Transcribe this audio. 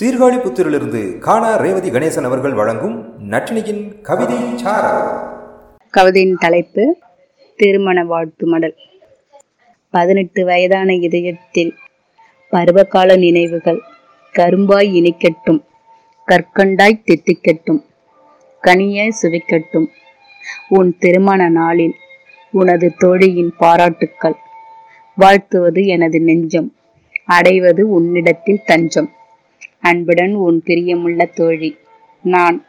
சீர்காழிபுத்தூரிலிருந்து காணா ரேவதி கணேசன் அவர்கள் வழங்கும் நட்டினியின் கவிதை கவிதையின் தலைப்பு திருமண வாழ்த்து மடல் பதினெட்டு வயதான இதயத்தில் பருவகால நினைவுகள் கரும்பாய் இனிக்கட்டும் கற்கண்டாய் தித்திக்கட்டும் கனிய சுவைக்கட்டும். உன் திருமண நாளில் உனது தோழியின் பாராட்டுக்கள் வாழ்த்துவது எனது நெஞ்சம் அடைவது உன்னிடத்தில் தஞ்சம். அன்புடன் உன் பிரியமுள்ள தோழி. நான்